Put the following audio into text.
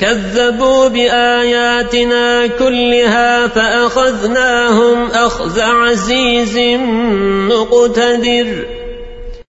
كذبوا بآياتنا كلها فأخذناهم أخذ عزيز مقتدر.